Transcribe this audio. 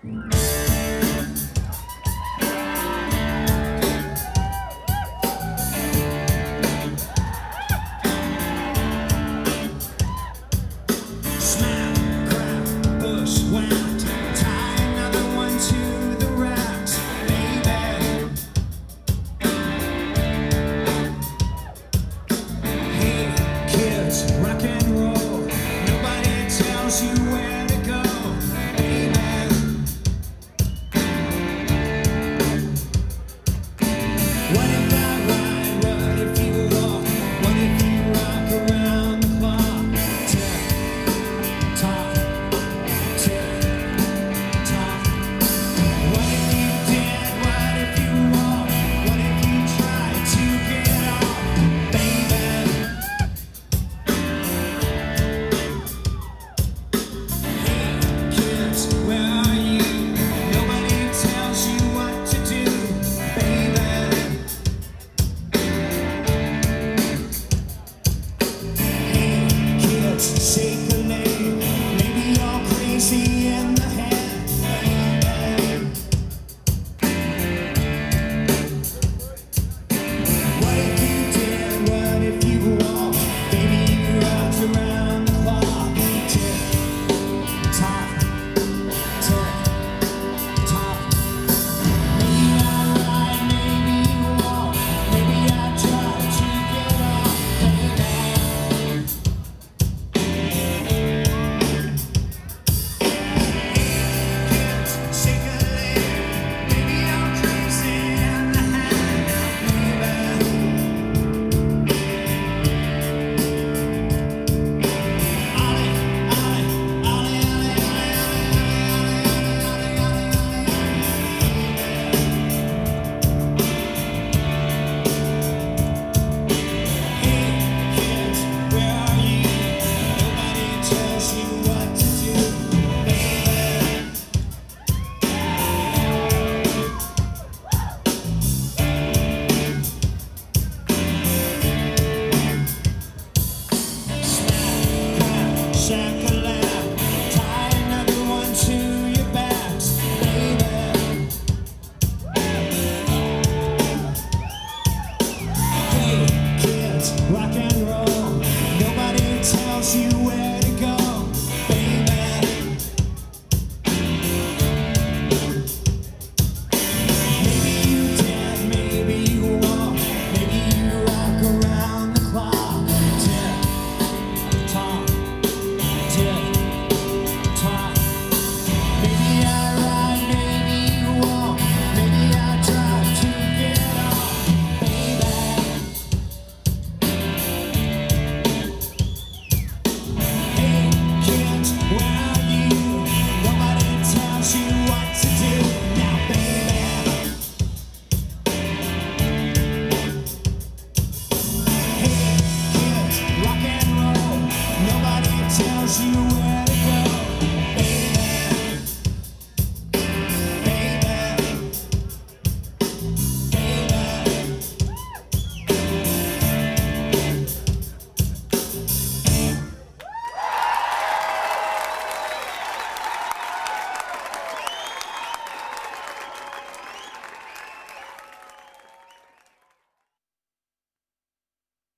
Snap, you